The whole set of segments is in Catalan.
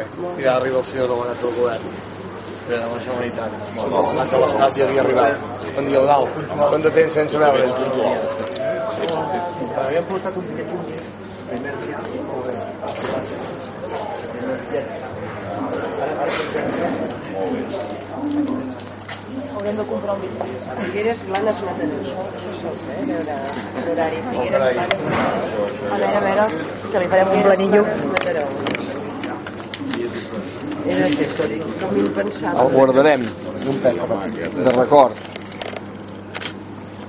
I ja arriba el senyor delegat del govern de la Generalitat. El delegat de l'Estat ja havia arribat. Bon dia, Eudal. Quant de temps sense veure'ns? Havíem portat un. Primer dia. Bé. Haurem de comprar un bitllet. Figueres, Blanes, Mataró. Això, això és, eh? A veure, l'horari. Figueres, Blanes, Mataró. A veure, a veure, que li farem un planillo. Mataró. Era això, com hi pensava. El guardarem d'un pet, de record.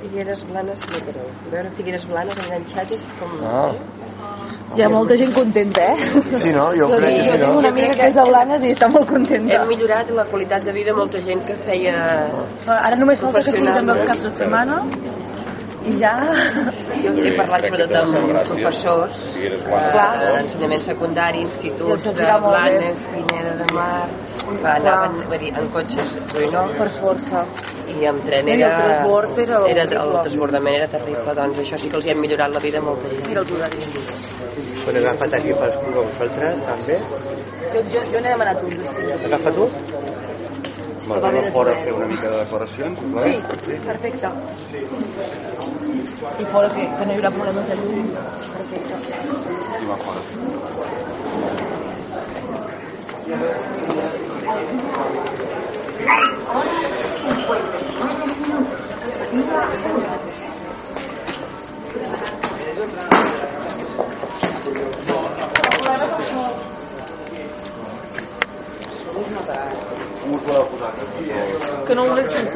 Figueres, Blanes, Mataró. Veure, Figueres, Blanes, enganxat és com... Ah. Hi ha molta gent contenta, eh? Sí, no? Jo crec que jo sí, tinc una amiga que és de Blanes i està molt contenta. Hem millorat la qualitat de vida de molta gent que feia... Ara només falta que sigui també els caps de setmana i ja... Jo he parlat sobretot amb professors Clar. eh, d'ensenyament secundari, I instituts de. Blanes, Pineda de Mar, va, anaven vull dir, en cotxes ruïnosos Per força. i amb tren I el era... transbord era era el transbordament era terrible, doncs això sí que els hi hem millorat la vida a molta gent. Mira els horaris. Quan he agafat aquí per vosaltres, també? Jo, jo, jo n'he demanat uns estils. Agafa de fora fer una mica de decoracions. Sí, perfecte. Si fora que, que no hi haurà problemes de llum. Perfecte. I va fora. Que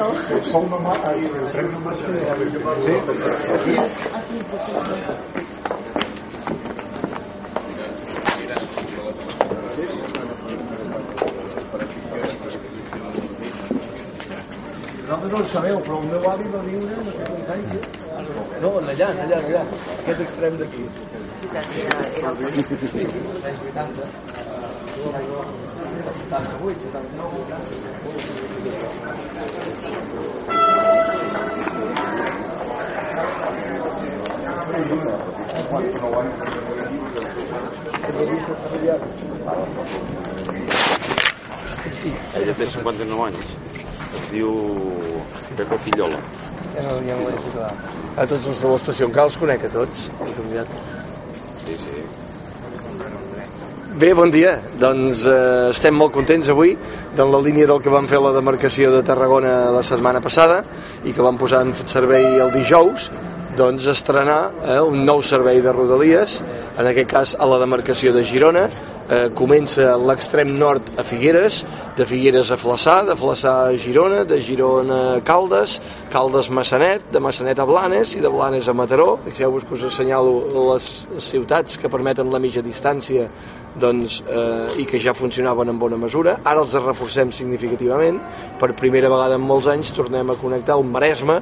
no volés fer sol. Nosaltres no ho sabeu, però el meu avi va viure en aquest anys. No, allà, allà, allà. Aquest extrem d'aquí. Anys 80. 78, 79, 80. Ella té 59 anys. Es diu Pepa Fillola. Ja no, ja no l'he ciutat. A tots els de l'estació encara els conec a tots. He canviat. Sí, sí. Bé, bon dia. Doncs eh, estem molt contents avui de la línia del que vam fer la demarcació de Tarragona la setmana passada i que vam posar en servei el dijous doncs estrenar eh, un nou servei de Rodalies, en aquest cas a la demarcació de Girona, eh, comença a l'extrem nord a Figueres, de Figueres a Flaçà, de Flaçà a Girona, de Girona a Caldes, Caldes Massanet, de Massanet a Blanes i de Blanes a Mataró. Fixeu-vos que us assenyalo les ciutats que permeten la mitja distància doncs, eh, i que ja funcionaven en bona mesura. Ara els reforcem significativament. Per primera vegada en molts anys tornem a connectar el Maresme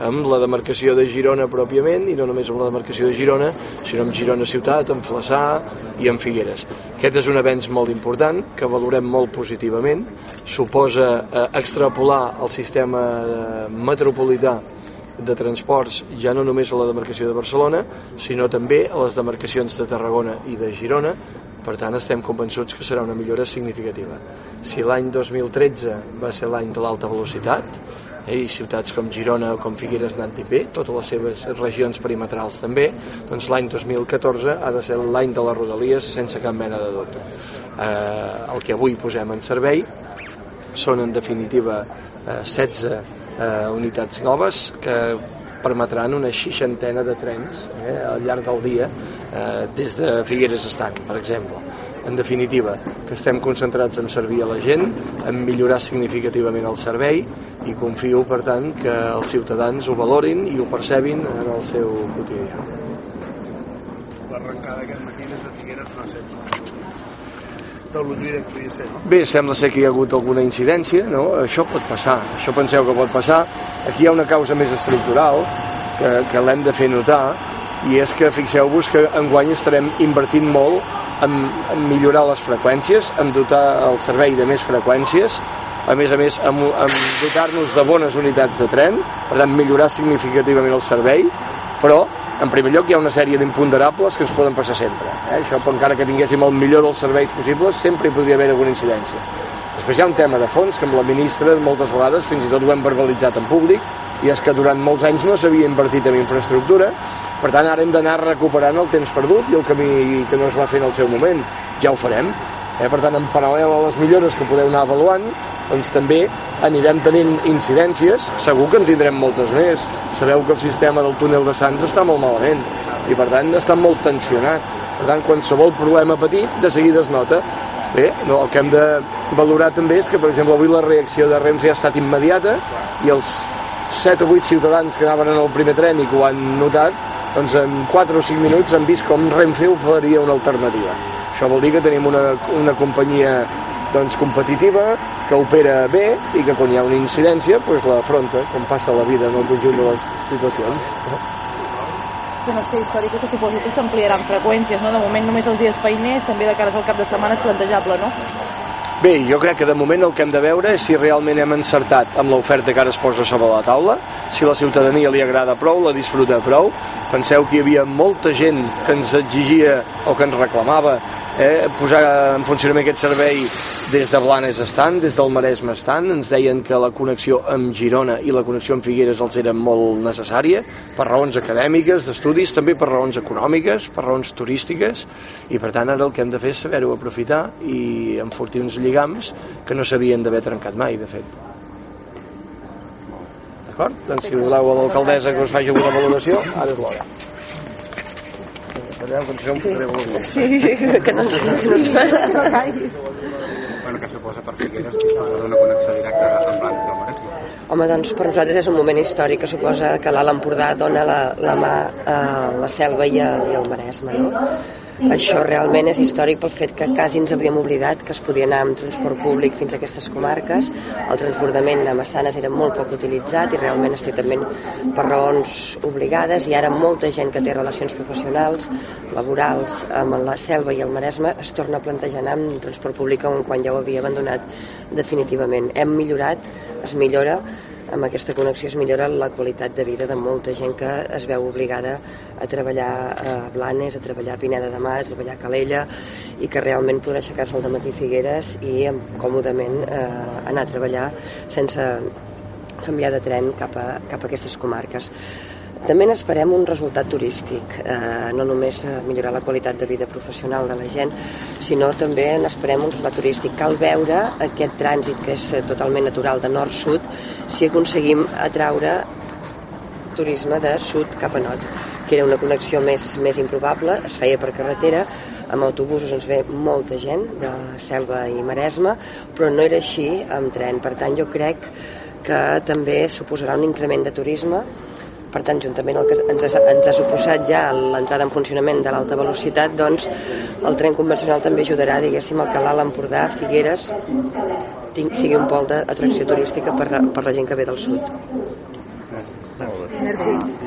amb la demarcació de Girona pròpiament, i no només amb la demarcació de Girona, sinó amb Girona Ciutat, amb Flaçà i amb Figueres. Aquest és un avenç molt important, que valorem molt positivament. Suposa eh, extrapolar el sistema eh, metropolità de transports ja no només a la demarcació de Barcelona, sinó també a les demarcacions de Tarragona i de Girona. Per tant, estem convençuts que serà una millora significativa. Si l'any 2013 va ser l'any de l'alta velocitat, eh, i ciutats com Girona o com Figueres n'han dit bé, totes les seves regions perimetrals també, doncs l'any 2014 ha de ser l'any de les rodalies sense cap mena de dubte. Eh, el que avui posem en servei són en definitiva eh, 16 eh, unitats noves que permetran una seixantena de trens eh, al llarg del dia eh, des de Figueres Estant, per exemple. En definitiva, que estem concentrats en servir a la gent, en millorar significativament el servei i confio, per tant, que els ciutadans ho valorin i ho percebin en el seu quotidià. l'arrencada aquest matí des de Figueres no sé tot el que podia ser no? Bé, sembla ser que hi ha hagut alguna incidència, no? Això pot passar, això penseu que pot passar. Aquí hi ha una causa més estructural que, que l'hem de fer notar i és que fixeu-vos que enguany estarem invertint molt en, en millorar les freqüències, en dotar el servei de més freqüències, a més a més en, en dotar-nos de bones unitats de tren, per tant millorar significativament el servei, però en primer lloc hi ha una sèrie d'imponderables que ens poden passar sempre. Eh? Això, encara que tinguéssim el millor dels serveis possibles, sempre hi podria haver alguna incidència. Després hi ha un tema de fons que amb la ministra moltes vegades fins i tot ho hem verbalitzat en públic i és que durant molts anys no s'havia invertit en infraestructura per tant ara hem d'anar recuperant el temps perdut i el camí que no es va fer en el seu moment. Ja ho farem eh? per tant en paral·lel a les millores que podeu anar avaluant doncs també anirem tenint incidències. Segur que en tindrem moltes més. Sabeu que el sistema del túnel de Sants està molt malament i per tant està molt tensionat. Per tant qualsevol problema petit de seguida es nota. Bé, no, el que hem de valorar també és que, per exemple, avui la reacció de Renfe ha estat immediata i els 7 o 8 ciutadans que anaven en el primer tren i que ho han notat, doncs en 4 o 5 minuts han vist com Renfe oferia una alternativa. Això vol dir que tenim una, una companyia doncs, competitiva, que opera bé i que quan hi ha una incidència doncs l'afronta, com passa la vida en el conjunt de les situacions connexió històrica que suposo que s'ampliarà en freqüències, no? De moment només els dies feiners, també de cares al cap de setmana és plantejable, no? Bé, jo crec que de moment el que hem de veure és si realment hem encertat amb l'oferta que ara es posa sobre la taula, si la ciutadania li agrada prou, la disfruta prou. Penseu que hi havia molta gent que ens exigia o que ens reclamava eh, posar en funcionament aquest servei des de Blanes estan, des del Maresme estan, ens deien que la connexió amb Girona i la connexió amb Figueres els era molt necessària, per raons acadèmiques, d'estudis, també per raons econòmiques, per raons turístiques, i per tant ara el que hem de fer és saber-ho aprofitar i enfortir uns lligams que no s'havien d'haver trencat mai, de fet. D'acord? Doncs si voleu a l'alcaldessa que us faci alguna valoració, ara és l'hora. Sabeu que això em fotré molt Sí, que no ens, que no ens Bueno, que suposa per Figueres disposar d'una connexió directa amb Blanes del Maresme. Home, doncs per nosaltres és un moment històric que suposa que l'Alt Empordà dona la, la mà a la selva i, a, i al Maresme, no? Això realment és històric pel fet que quasi ens havíem oblidat que es podia anar amb transport públic fins a aquestes comarques. El transbordament a Massanes era molt poc utilitzat i realment estrictament per raons obligades i ara molta gent que té relacions professionals, laborals amb la Selva i el Maresme es torna a plantejar anar amb transport públic quan ja ho havia abandonat definitivament. Hem millorat, es millora amb aquesta connexió es millora la qualitat de vida de molta gent que es veu obligada a treballar a Blanes, a treballar a Pineda de Mar, a treballar a Calella i que realment podrà aixecar-se al matí Figueres i còmodament eh, anar a treballar sense canviar de tren cap a, cap a aquestes comarques. També n'esperem un resultat turístic, eh, no només millorar la qualitat de vida professional de la gent, sinó també n'esperem un resultat turístic. Cal veure aquest trànsit que és totalment natural de nord-sud, si aconseguim atraure turisme de sud cap a nord, que era una connexió més, més improbable, es feia per carretera, amb autobusos ens ve molta gent de Selva i Maresme, però no era així amb tren. Per tant, jo crec que també suposarà un increment de turisme per tant, juntament el que ens ha, ens ha suposat ja l'entrada en funcionament de l'alta velocitat, doncs el tren convencional també ajudarà, diguéssim, el que l'Alt Empordà, Figueres, tinc, sigui un pol d'atracció turística per, per la gent que ve del sud. Merci.